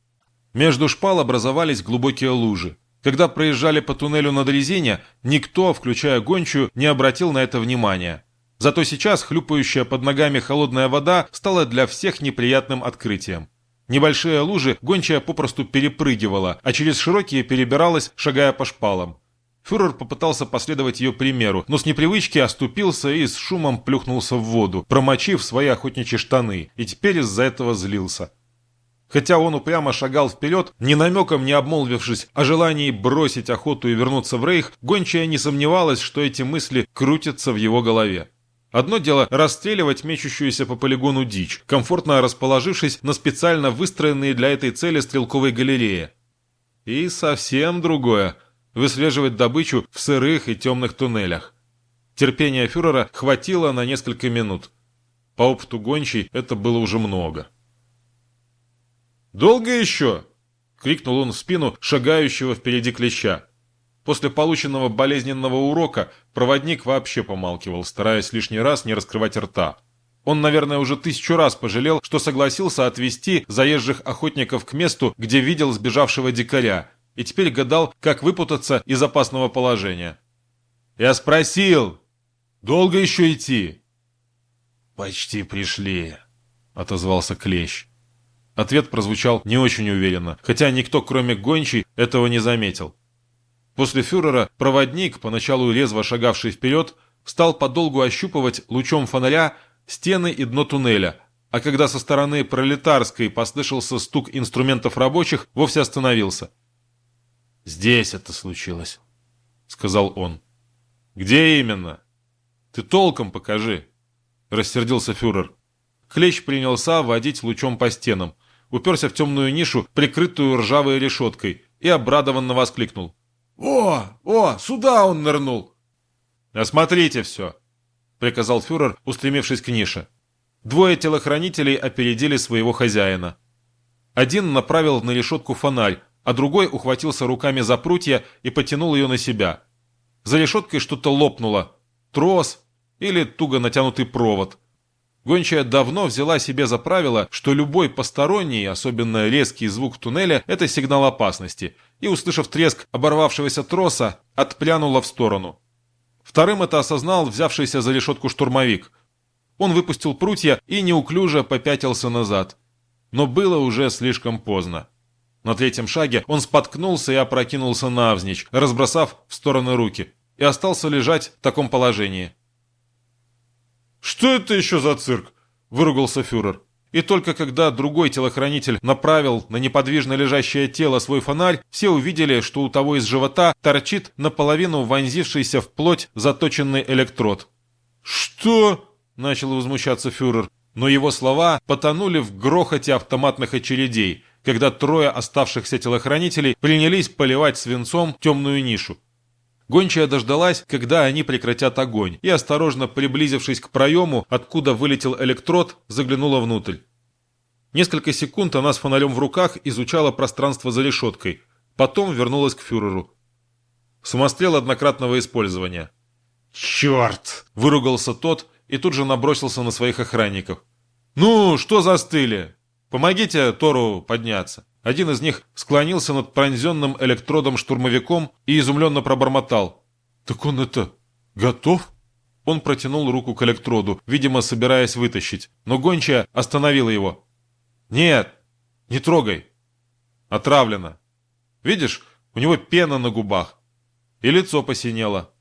A: Между шпал образовались глубокие лужи. Когда проезжали по туннелю на дрезине, никто, включая гончую, не обратил на это внимания. Зато сейчас хлюпающая под ногами холодная вода стала для всех неприятным открытием. Небольшие лужи гончая попросту перепрыгивала, а через широкие перебиралась, шагая по шпалам. Фюрер попытался последовать ее примеру, но с непривычки оступился и с шумом плюхнулся в воду, промочив свои охотничьи штаны, и теперь из-за этого злился. Хотя он упрямо шагал вперед, ни намеком не обмолвившись о желании бросить охоту и вернуться в рейх, гончая не сомневалась, что эти мысли крутятся в его голове. Одно дело расстреливать мечущуюся по полигону дичь, комфортно расположившись на специально выстроенные для этой цели стрелковой галерее. И совсем другое – выслеживать добычу в сырых и темных туннелях. Терпения фюрера хватило на несколько минут. По опыту гончей это было уже много. «Долго еще?» — крикнул он в спину шагающего впереди клеща. После полученного болезненного урока проводник вообще помалкивал, стараясь лишний раз не раскрывать рта. Он, наверное, уже тысячу раз пожалел, что согласился отвезти заезжих охотников к месту, где видел сбежавшего дикаря, и теперь гадал, как выпутаться из опасного положения. «Я спросил! Долго еще идти?» «Почти пришли», — отозвался Клещ. Ответ прозвучал не очень уверенно, хотя никто, кроме гончей, этого не заметил. После фюрера проводник, поначалу резво шагавший вперед, стал подолгу ощупывать лучом фонаря стены и дно туннеля, а когда со стороны пролетарской послышался стук инструментов рабочих, вовсе остановился. «Здесь это случилось», — сказал он. «Где именно? Ты толком покажи», — рассердился фюрер. Клещ принялся водить лучом по стенам, уперся в темную нишу, прикрытую ржавой решеткой, и обрадованно воскликнул. «О, о, сюда он нырнул!» «Осмотрите все!» — приказал фюрер, устремившись к нише. Двое телохранителей опередили своего хозяина. Один направил на решетку фонарь, а другой ухватился руками за прутья и потянул ее на себя. За решеткой что-то лопнуло. Трос или туго натянутый провод. Гончая давно взяла себе за правило, что любой посторонний, особенно резкий звук туннеля, это сигнал опасности, и, услышав треск оборвавшегося троса, отплянула в сторону. Вторым это осознал взявшийся за решетку штурмовик. Он выпустил прутья и неуклюже попятился назад. Но было уже слишком поздно. На третьем шаге он споткнулся и опрокинулся навзничь, разбросав в стороны руки, и остался лежать в таком положении – «Что это еще за цирк?» – выругался фюрер. И только когда другой телохранитель направил на неподвижно лежащее тело свой фонарь, все увидели, что у того из живота торчит наполовину вонзившийся в плоть заточенный электрод. «Что?» – начал возмущаться фюрер, но его слова потонули в грохоте автоматных очередей, когда трое оставшихся телохранителей принялись поливать свинцом темную нишу. Гончая дождалась, когда они прекратят огонь, и, осторожно приблизившись к проему, откуда вылетел электрод, заглянула внутрь. Несколько секунд она с фонарем в руках изучала пространство за решеткой, потом вернулась к фюреру. Самострел однократного использования. «Черт!» – выругался тот и тут же набросился на своих охранников. «Ну, что застыли? Помогите Тору подняться!» Один из них склонился над пронзенным электродом штурмовиком и изумленно пробормотал. «Так он это... готов?» Он протянул руку к электроду, видимо, собираясь вытащить, но гончая остановила его. «Нет, не трогай. Отравлено. Видишь, у него пена на губах. И лицо посинело».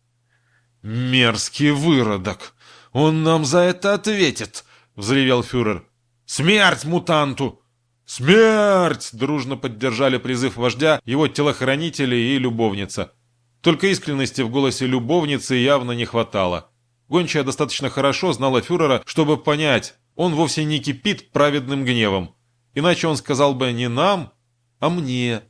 A: «Мерзкий выродок! Он нам за это ответит!» — взревел фюрер. «Смерть мутанту!» «Смерть!» – дружно поддержали призыв вождя его телохранители и любовница. Только искренности в голосе любовницы явно не хватало. Гончая достаточно хорошо знала фюрера, чтобы понять, он вовсе не кипит праведным гневом. Иначе он сказал бы не нам, а мне.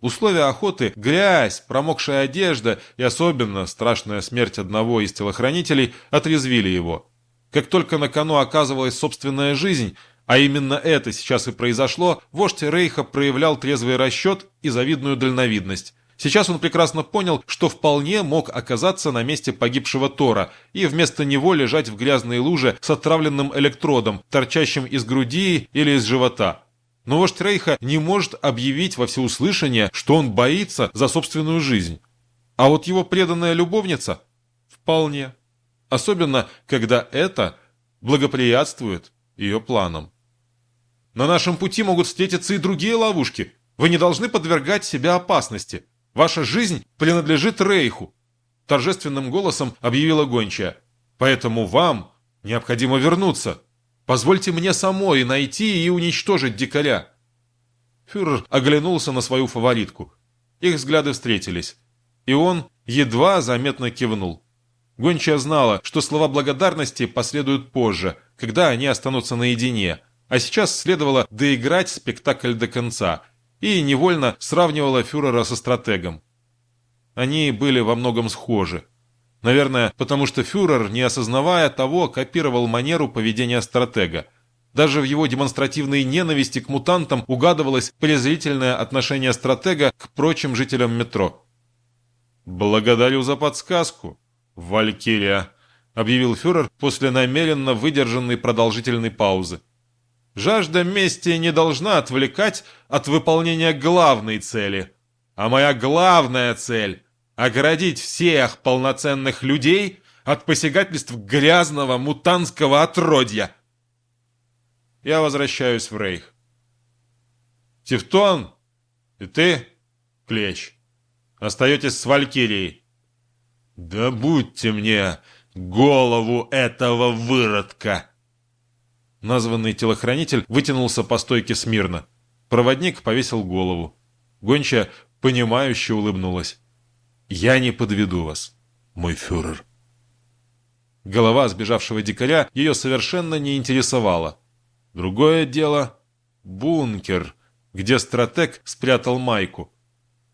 A: Условия охоты, грязь, промокшая одежда и особенно страшная смерть одного из телохранителей отрезвили его. Как только на кону оказывалась собственная жизнь – а именно это сейчас и произошло, вождь Рейха проявлял трезвый расчет и завидную дальновидность. Сейчас он прекрасно понял, что вполне мог оказаться на месте погибшего Тора и вместо него лежать в грязной луже с отравленным электродом, торчащим из груди или из живота. Но вождь Рейха не может объявить во всеуслышание, что он боится за собственную жизнь. А вот его преданная любовница – вполне. Особенно, когда это благоприятствует ее планам. На нашем пути могут встретиться и другие ловушки. Вы не должны подвергать себя опасности. Ваша жизнь принадлежит Рейху», – торжественным голосом объявила гончая. «Поэтому вам необходимо вернуться. Позвольте мне самой найти и уничтожить дикаря». Фюрер оглянулся на свою фаворитку. Их взгляды встретились. И он едва заметно кивнул. Гончая знала, что слова благодарности последуют позже, когда они останутся наедине, а сейчас следовало доиграть спектакль до конца, и невольно сравнивала фюрера со стратегом. Они были во многом схожи. Наверное, потому что фюрер, не осознавая того, копировал манеру поведения стратега. Даже в его демонстративной ненависти к мутантам угадывалось презрительное отношение стратега к прочим жителям метро. «Благодарю за подсказку», «Валькирия», — объявил фюрер после намеренно выдержанной продолжительной паузы. «Жажда мести не должна отвлекать от выполнения главной цели. А моя главная цель — оградить всех полноценных людей от посягательств грязного мутанского отродья. Я возвращаюсь в Рейх. Тевтон, и ты, Клещ, остаетесь с Валькирией. «Да будьте мне голову этого выродка!» Названный телохранитель вытянулся по стойке смирно. Проводник повесил голову. Гонча, понимающе улыбнулась. «Я не подведу вас, мой фюрер». Голова сбежавшего дикаря ее совершенно не интересовала. Другое дело — бункер, где стратег спрятал майку.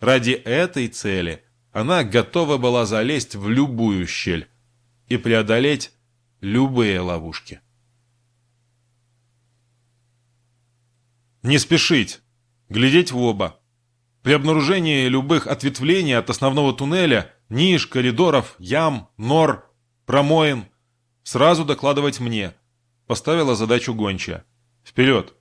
A: Ради этой цели — она готова была залезть в любую щель и преодолеть любые ловушки. Не спешить, глядеть в оба. При обнаружении любых ответвлений от основного туннеля, ниш, коридоров, ям, нор, промоин, сразу докладывать мне. Поставила задачу гончая. Вперед!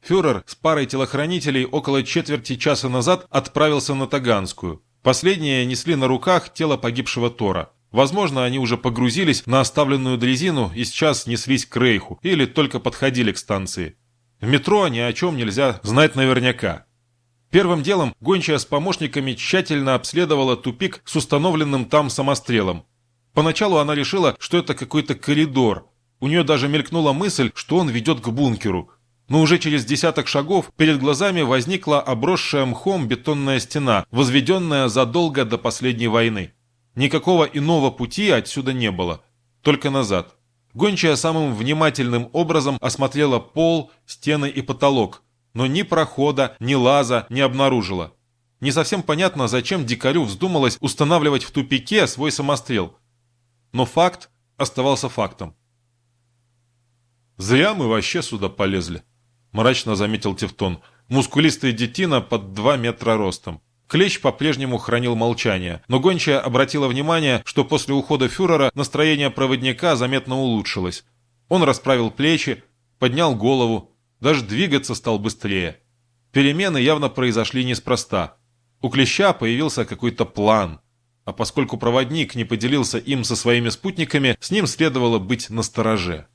A: Фюрер с парой телохранителей около четверти часа назад отправился на Таганскую – Последние несли на руках тело погибшего Тора. Возможно, они уже погрузились на оставленную дрезину и сейчас неслись к Рейху или только подходили к станции. В метро ни о чем нельзя знать наверняка. Первым делом гончая с помощниками тщательно обследовала тупик с установленным там самострелом. Поначалу она решила, что это какой-то коридор. У нее даже мелькнула мысль, что он ведет к бункеру – но уже через десяток шагов перед глазами возникла обросшая мхом бетонная стена, возведенная задолго до последней войны. Никакого иного пути отсюда не было, только назад. Гончая самым внимательным образом осмотрела пол, стены и потолок, но ни прохода, ни лаза не обнаружила. Не совсем понятно, зачем дикарю вздумалось устанавливать в тупике свой самострел. Но факт оставался фактом. Зря мы вообще сюда полезли мрачно заметил Тевтон. Мускулистая детина под два метра ростом. Клещ по-прежнему хранил молчание, но гончая обратила внимание, что после ухода фюрера настроение проводника заметно улучшилось. Он расправил плечи, поднял голову, даже двигаться стал быстрее. Перемены явно произошли неспроста. У Клеща появился какой-то план, а поскольку проводник не поделился им со своими спутниками, с ним следовало быть настороже.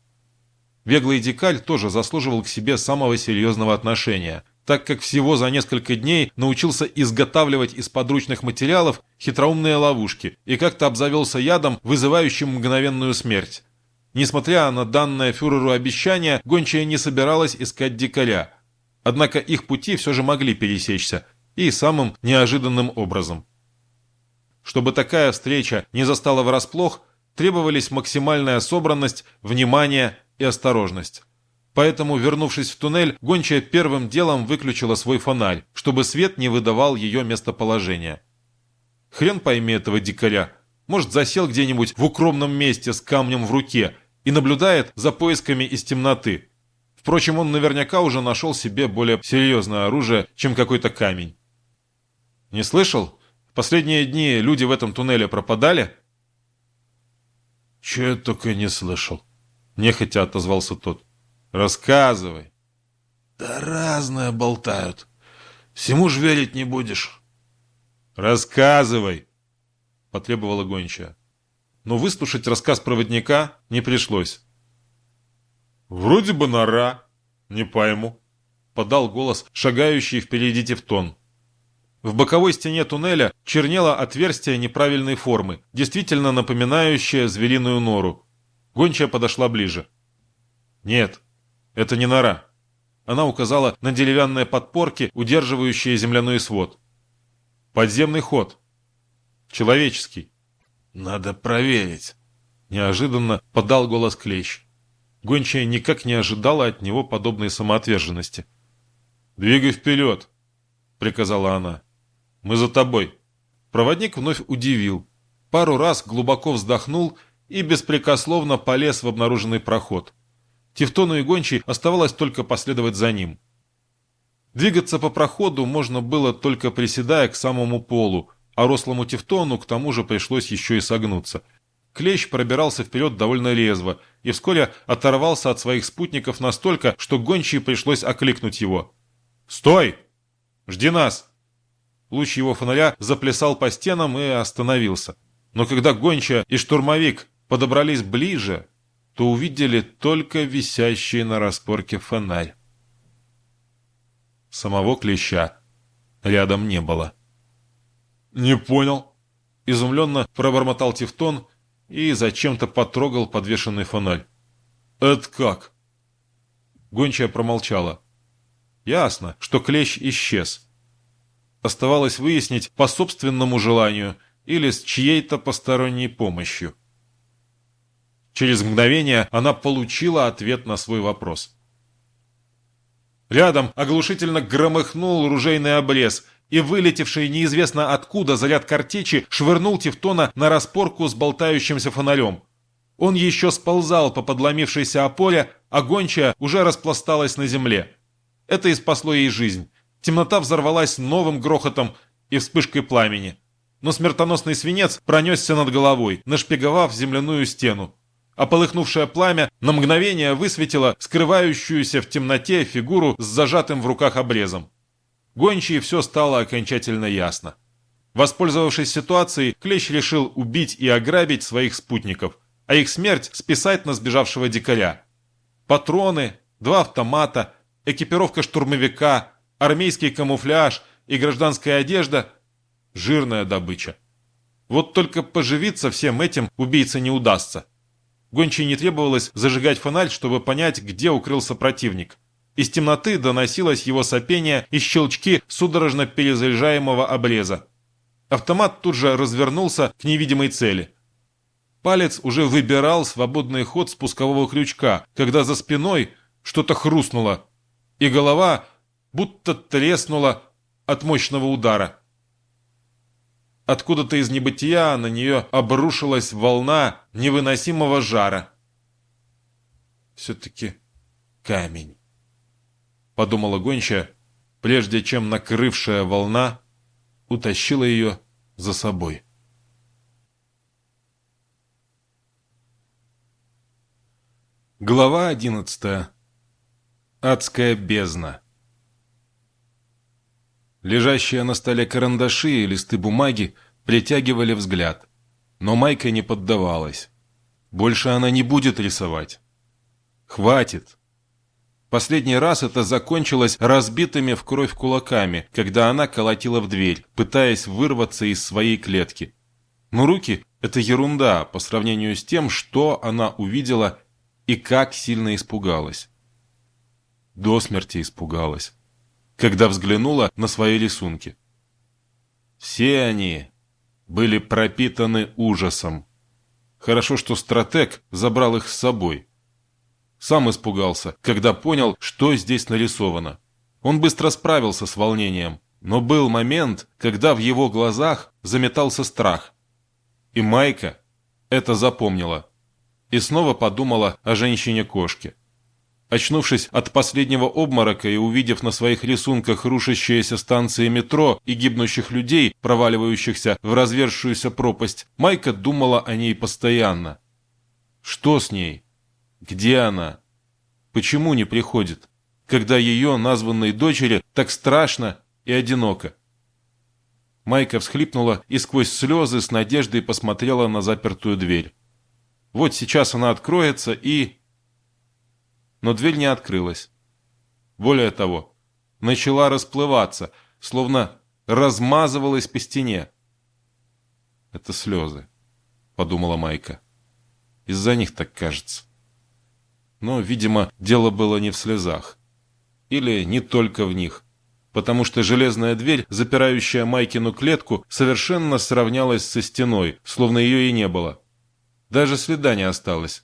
A: Веглый дикаль тоже заслуживал к себе самого серьезного отношения, так как всего за несколько дней научился изготавливать из подручных материалов хитроумные ловушки и как-то обзавелся ядом, вызывающим мгновенную смерть. Несмотря на данное фюреру обещание, гончая не собиралась искать дикаря. Однако их пути все же могли пересечься, и самым неожиданным образом. Чтобы такая встреча не застала врасплох, требовались максимальная собранность, внимание и осторожность. Поэтому, вернувшись в туннель, гончая первым делом выключила свой фонарь, чтобы свет не выдавал ее местоположение. Хрен пойми этого дикаря. Может, засел где-нибудь в укромном месте с камнем в руке и наблюдает за поисками из темноты. Впрочем, он наверняка уже нашел себе более серьезное оружие, чем какой-то камень. Не слышал? Последние дни люди в этом туннеле пропадали?
B: Че я только не слышал.
A: Нехотя отозвался тот. «Рассказывай».
B: «Да разное болтают. Всему ж верить не будешь».
A: «Рассказывай», — потребовала гончая. Но выслушать рассказ проводника не пришлось. «Вроде бы нора. Не пойму. Подал голос, шагающий впереди Тевтон. В боковой стене туннеля чернело отверстие неправильной формы, действительно напоминающее звериную нору. Гончая подошла ближе. «Нет, это не нора». Она указала на деревянные подпорки, удерживающие земляной свод. «Подземный ход. Человеческий».
B: «Надо проверить», —
A: неожиданно подал голос Клещ. Гончая никак не ожидала от него подобной самоотверженности. «Двигай вперед!» — приказала она. «Мы за тобой». Проводник вновь удивил. Пару раз глубоко вздохнул и беспрекословно полез в обнаруженный проход. Тевтону и Гончей оставалось только последовать за ним. Двигаться по проходу можно было только приседая к самому полу, а рослому Тевтону к тому же пришлось еще и согнуться. Клещ пробирался вперед довольно резво и вскоре оторвался от своих спутников настолько, что Гончей пришлось окликнуть его. «Стой! Жди нас!» Луч его фонаря заплясал по стенам и остановился. Но когда Гонча и штурмовик подобрались ближе, то увидели только висящий на распорке фонарь. Самого клеща рядом не было. «Не понял», — изумленно пробормотал Тевтон и зачем-то потрогал подвешенный фонарь. «Это как?» Гончая промолчала. Ясно, что клещ исчез. Оставалось выяснить по собственному желанию или с чьей-то посторонней помощью. Через мгновение она получила ответ на свой вопрос. Рядом оглушительно громыхнул ружейный обрез, и вылетевший неизвестно откуда заряд картечи швырнул Тевтона на распорку с болтающимся фонарем. Он еще сползал по подломившейся опоре, а гончая уже распласталась на земле. Это и спасло ей жизнь. Темнота взорвалась новым грохотом и вспышкой пламени. Но смертоносный свинец пронесся над головой, нашпиговав земляную стену. А полыхнувшее пламя на мгновение высветило скрывающуюся в темноте фигуру с зажатым в руках обрезом. Гончие все стало окончательно ясно. Воспользовавшись ситуацией, Клещ решил убить и ограбить своих спутников, а их смерть списать на сбежавшего дикаря. Патроны, два автомата, экипировка штурмовика, армейский камуфляж и гражданская одежда – жирная добыча. Вот только поживиться всем этим убийце не удастся. Гончей не требовалось зажигать фонарь, чтобы понять, где укрылся противник. Из темноты доносилось его сопение и щелчки судорожно перезаряжаемого обреза. Автомат тут же развернулся к невидимой цели. Палец уже выбирал свободный ход спускового крючка, когда за спиной что-то хрустнуло, и голова будто треснула от мощного удара. Откуда-то из небытия на нее обрушилась волна невыносимого жара. «Все-таки камень», — подумала гончая, прежде чем накрывшая волна утащила ее за собой. Глава одиннадцатая Адская бездна. Лежащие на столе карандаши и листы бумаги притягивали взгляд. Но Майка не поддавалась. Больше она не будет рисовать. Хватит. Последний раз это закончилось разбитыми в кровь кулаками, когда она колотила в дверь, пытаясь вырваться из своей клетки. Но руки – это ерунда по сравнению с тем, что она увидела и как сильно испугалась до смерти испугалась, когда взглянула на свои рисунки. Все они были пропитаны ужасом. Хорошо, что стратег забрал их с собой. Сам испугался, когда понял, что здесь нарисовано. Он быстро справился с волнением, но был момент, когда в его глазах заметался страх. И Майка это запомнила. И снова подумала о женщине-кошке. Очнувшись от последнего обморока и увидев на своих рисунках рушащиеся станции метро и гибнущих людей, проваливающихся в развершуюся пропасть, Майка думала о ней постоянно. Что с ней? Где она? Почему не приходит? Когда ее, названной дочери, так страшно и одиноко. Майка всхлипнула и сквозь слезы с надеждой посмотрела на запертую дверь. Вот сейчас она откроется и но дверь не открылась. Более того, начала расплываться, словно размазывалась по стене. «Это слезы», — подумала Майка. «Из-за них так кажется». Но, видимо, дело было не в слезах. Или не только в них потому что железная дверь, запирающая Майкину клетку, совершенно сравнялась со стеной, словно ее и не было. Даже следа не осталось.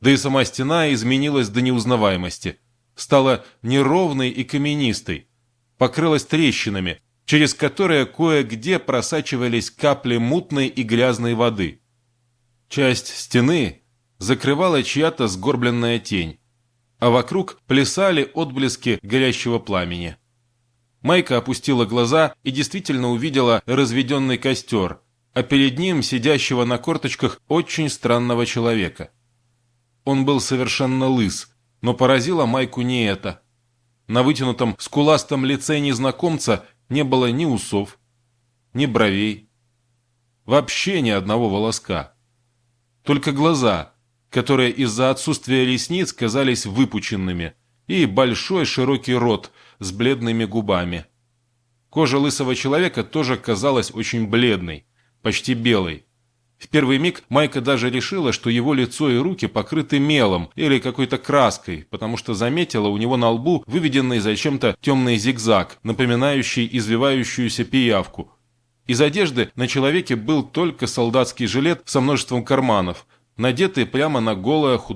A: Да и сама стена изменилась до неузнаваемости. Стала неровной и каменистой. Покрылась трещинами, через которые кое-где просачивались капли мутной и грязной воды. Часть стены закрывала чья-то сгорбленная тень, а вокруг плясали отблески горящего пламени. Майка опустила глаза и действительно увидела разведенный костер, а перед ним сидящего на корточках очень странного человека. Он был совершенно лыс, но поразило Майку не это. На вытянутом скуластом лице незнакомца не было ни усов, ни бровей, вообще ни одного волоска. Только глаза, которые из-за отсутствия ресниц казались выпученными, и большой широкий рот – с бледными губами. Кожа лысого человека тоже казалась очень бледной, почти белой. В первый миг Майка даже решила, что его лицо и руки покрыты мелом или какой-то краской, потому что заметила у него на лбу выведенный зачем-то темный зигзаг, напоминающий извивающуюся пиявку. Из одежды на человеке был только солдатский жилет со множеством карманов, надетый прямо на голое худое